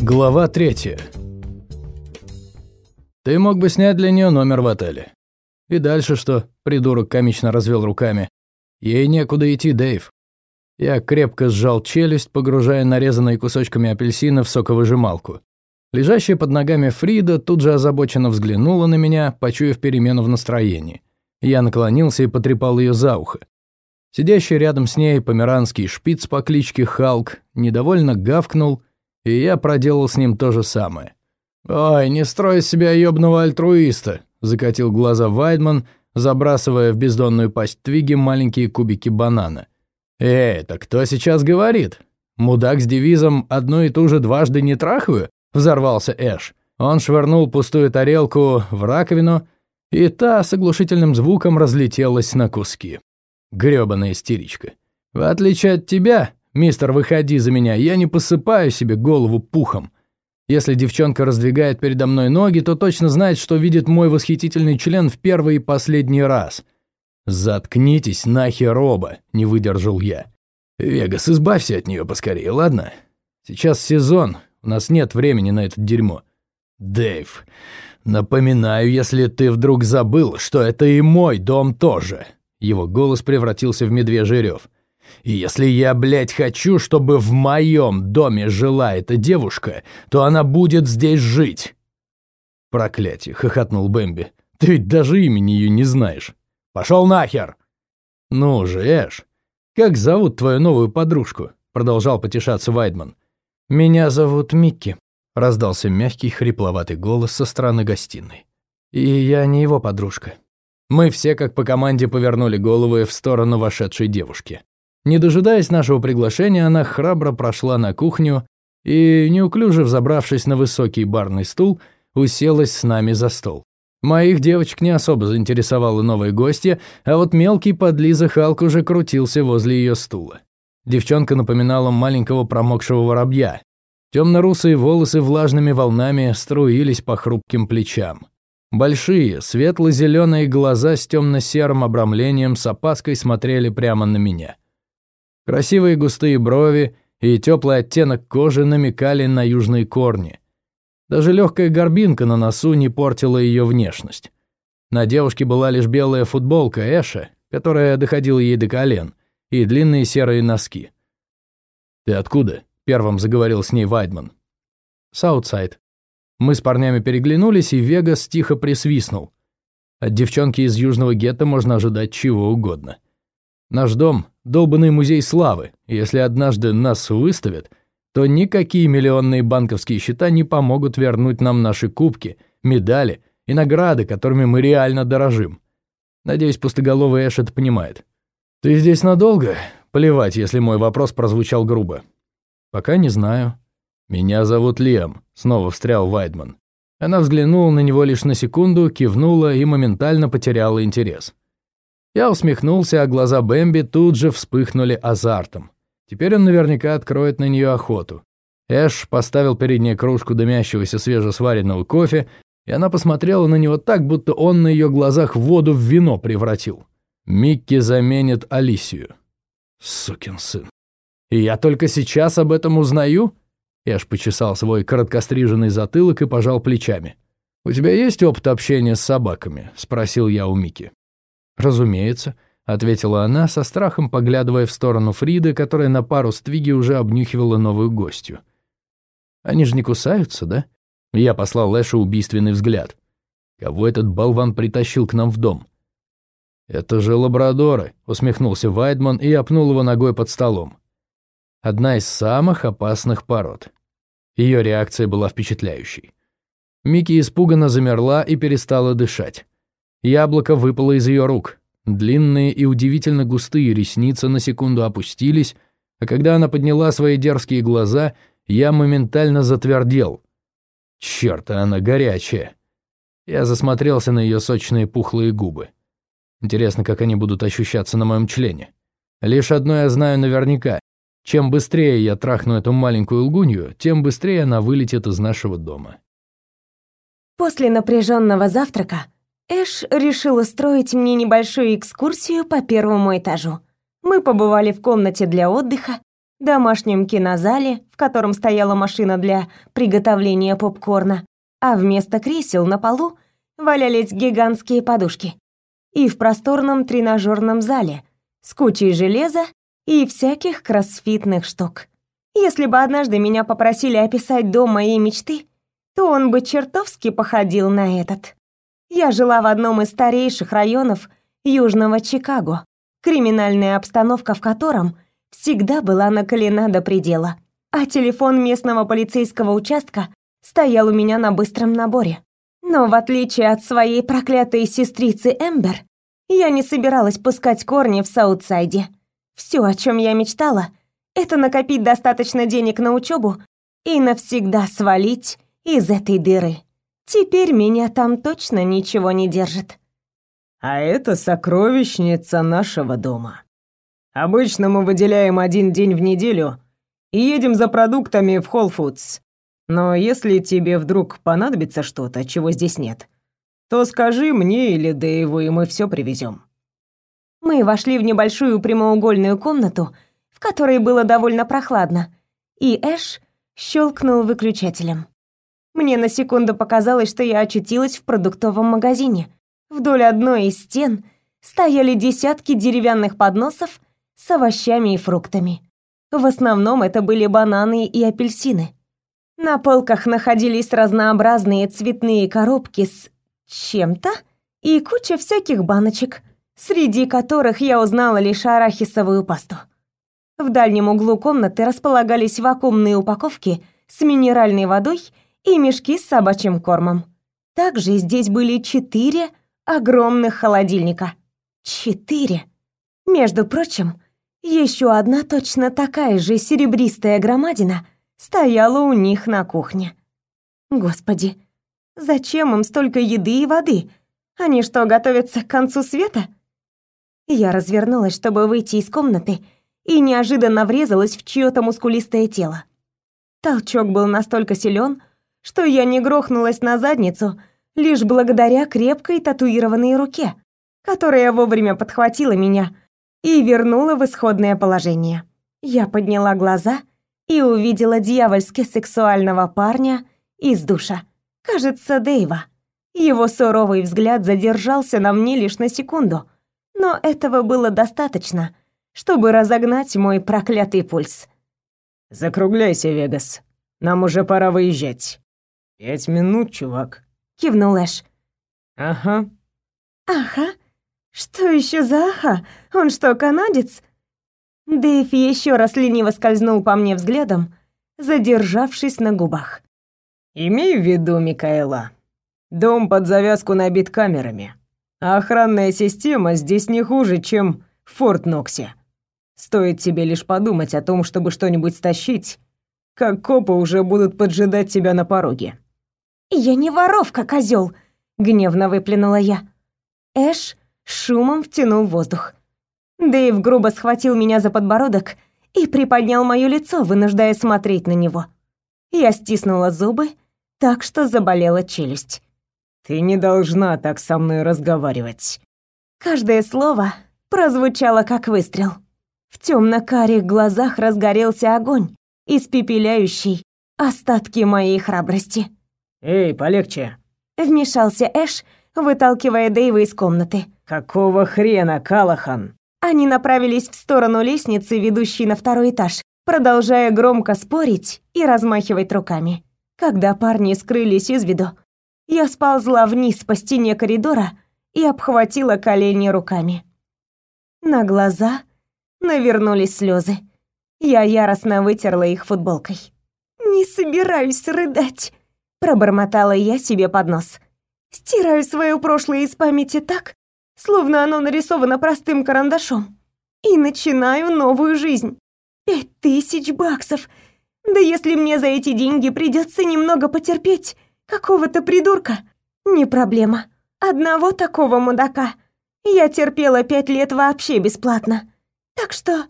Глава третья. Ты мог бы снять для нее номер в отеле. И дальше что? Придурок комично развел руками. Ей некуда идти, Дэйв. Я крепко сжал челюсть, погружая нарезанные кусочками апельсина в соковыжималку. Лежащая под ногами Фрида тут же озабоченно взглянула на меня, почуяв перемену в настроении. Я наклонился и потрепал ее за ухо. Сидящий рядом с ней померанский шпиц по кличке Халк недовольно гавкнул, и я проделал с ним то же самое. «Ой, не строй себя ёбного альтруиста», — закатил глаза Вайдман, забрасывая в бездонную пасть Твиги маленькие кубики банана. «Эй, это кто сейчас говорит? Мудак с девизом «одну и ту же дважды не трахаю»?» — взорвался Эш. Он швырнул пустую тарелку в раковину, и та с оглушительным звуком разлетелась на куски. Грёбаная истеричка. В отличие от тебя, мистер, выходи за меня, я не посыпаю себе голову пухом. Если девчонка раздвигает передо мной ноги, то точно знает, что видит мой восхитительный член в первый и последний раз. «Заткнитесь нахер оба», — не выдержал я. «Вегас, избавься от нее поскорее, ладно? Сейчас сезон, у нас нет времени на это дерьмо». «Дэйв, напоминаю, если ты вдруг забыл, что это и мой дом тоже». Его голос превратился в медвежий рев. И если я, блядь, хочу, чтобы в моем доме жила эта девушка, то она будет здесь жить. Проклятие, хохотнул Бэмби. Ты ведь даже имени ее не знаешь. Пошел нахер! Ну же, Эш, как зовут твою новую подружку? Продолжал потешаться Вайдман. Меня зовут Микки, раздался мягкий хрипловатый голос со стороны гостиной. И я не его подружка. Мы все как по команде повернули головы в сторону вошедшей девушки. Не дожидаясь нашего приглашения, она храбро прошла на кухню и, неуклюже взобравшись на высокий барный стул, уселась с нами за стол. Моих девочек не особо заинтересовала новая гостья, а вот мелкий подлиза Халк уже крутился возле ее стула. Девчонка напоминала маленького промокшего воробья. Темно-русые волосы влажными волнами струились по хрупким плечам. Большие, светло-зеленые глаза с темно-серым обрамлением с опаской смотрели прямо на меня. Красивые густые брови и теплый оттенок кожи намекали на южные корни. Даже легкая горбинка на носу не портила ее внешность. На девушке была лишь белая футболка Эша, которая доходила ей до колен, и длинные серые носки. «Ты откуда?» — первым заговорил с ней Вайдман. «Саутсайд». Мы с парнями переглянулись, и Вегас тихо присвистнул. От девчонки из южного гетто можно ожидать чего угодно. Наш дом – долбанный музей славы, если однажды нас выставят, то никакие миллионные банковские счета не помогут вернуть нам наши кубки, медали и награды, которыми мы реально дорожим. Надеюсь, пустоголовый Эш это понимает. «Ты здесь надолго?» Плевать, если мой вопрос прозвучал грубо. «Пока не знаю». «Меня зовут Лем», — снова встрял Вайдман. Она взглянула на него лишь на секунду, кивнула и моментально потеряла интерес. Я усмехнулся, а глаза Бэмби тут же вспыхнули азартом. Теперь он наверняка откроет на нее охоту. Эш поставил перед ней кружку дымящегося свежесваренного кофе, и она посмотрела на него так, будто он на ее глазах воду в вино превратил. Микки заменит Алисию. Сукин сын. И я только сейчас об этом узнаю? Эш почесал свой короткостриженный затылок и пожал плечами. «У тебя есть опыт общения с собаками?» – спросил я у Мики. «Разумеется», — ответила она, со страхом поглядывая в сторону Фриды, которая на пару с Твиги уже обнюхивала новую гостью. «Они же не кусаются, да?» Я послал Лэшу убийственный взгляд. Кого этот болван притащил к нам в дом? «Это же лабрадоры», — усмехнулся Вайдман и опнул его ногой под столом. Одна из самых опасных пород. Ее реакция была впечатляющей. Микки испуганно замерла и перестала дышать. Яблоко выпало из ее рук. Длинные и удивительно густые ресницы на секунду опустились, а когда она подняла свои дерзкие глаза, я моментально затвердел. Черт, она горячая. Я засмотрелся на ее сочные пухлые губы. Интересно, как они будут ощущаться на моем члене. Лишь одно я знаю наверняка. Чем быстрее я трахну эту маленькую лгунью, тем быстрее она вылетит из нашего дома. После напряженного завтрака Эш решил устроить мне небольшую экскурсию по первому этажу. Мы побывали в комнате для отдыха, домашнем кинозале, в котором стояла машина для приготовления попкорна, а вместо кресел на полу валялись гигантские подушки. И в просторном тренажерном зале с кучей железа и всяких кроссфитных штук. Если бы однажды меня попросили описать дом моей мечты, то он бы чертовски походил на этот. Я жила в одном из старейших районов Южного Чикаго, криминальная обстановка в котором всегда была накалена до предела, а телефон местного полицейского участка стоял у меня на быстром наборе. Но в отличие от своей проклятой сестрицы Эмбер, я не собиралась пускать корни в Саутсайде. Все, о чем я мечтала, это накопить достаточно денег на учебу и навсегда свалить из этой дыры. Теперь меня там точно ничего не держит. А это сокровищница нашего дома. Обычно мы выделяем один день в неделю и едем за продуктами в Whole Foods. Но если тебе вдруг понадобится что-то, чего здесь нет, то скажи мне или Дэйву, и мы все привезем. Мы вошли в небольшую прямоугольную комнату, в которой было довольно прохладно, и Эш щелкнул выключателем. Мне на секунду показалось, что я очутилась в продуктовом магазине. Вдоль одной из стен стояли десятки деревянных подносов с овощами и фруктами. В основном это были бананы и апельсины. На полках находились разнообразные цветные коробки с чем-то и куча всяких баночек, среди которых я узнала лишь арахисовую пасту. В дальнем углу комнаты располагались вакуумные упаковки с минеральной водой и мешки с собачьим кормом. Также здесь были четыре огромных холодильника. Четыре. Между прочим, еще одна точно такая же серебристая громадина стояла у них на кухне. Господи, зачем им столько еды и воды? Они что, готовятся к концу света? Я развернулась, чтобы выйти из комнаты, и неожиданно врезалась в чьё-то мускулистое тело. Толчок был настолько силен, что я не грохнулась на задницу лишь благодаря крепкой татуированной руке, которая вовремя подхватила меня и вернула в исходное положение. Я подняла глаза и увидела дьявольски сексуального парня из душа. Кажется, Дэйва. Его суровый взгляд задержался на мне лишь на секунду, но этого было достаточно, чтобы разогнать мой проклятый пульс. «Закругляйся, Вегас. Нам уже пора выезжать». «Пять минут, чувак», — кивнул Эш. «Ага». «Ага? Что еще за ага? Он что, канадец?» Дэйв еще раз лениво скользнул по мне взглядом, задержавшись на губах. «Имей в виду, Микаэла, дом под завязку набит камерами, а охранная система здесь не хуже, чем в Форт-Ноксе. Стоит тебе лишь подумать о том, чтобы что-нибудь стащить, как копы уже будут поджидать тебя на пороге. «Я не воровка, козел! гневно выплюнула я. Эш шумом втянул воздух. Дэйв грубо схватил меня за подбородок и приподнял моё лицо, вынуждая смотреть на него. Я стиснула зубы, так что заболела челюсть. «Ты не должна так со мной разговаривать». Каждое слово прозвучало как выстрел. В темно-карих глазах разгорелся огонь, испепеляющий остатки моей храбрости. «Эй, полегче!» Вмешался Эш, выталкивая Дэйва из комнаты. «Какого хрена, Калахан?» Они направились в сторону лестницы, ведущей на второй этаж, продолжая громко спорить и размахивать руками. Когда парни скрылись из виду, я сползла вниз по стене коридора и обхватила колени руками. На глаза навернулись слезы. Я яростно вытерла их футболкой. «Не собираюсь рыдать», пробормотала я себе под нос. Стираю свое прошлое из памяти так, словно оно нарисовано простым карандашом, и начинаю новую жизнь. Пять тысяч баксов. Да если мне за эти деньги придется немного потерпеть какого-то придурка, не проблема. Одного такого мудака я терпела пять лет вообще бесплатно. Так что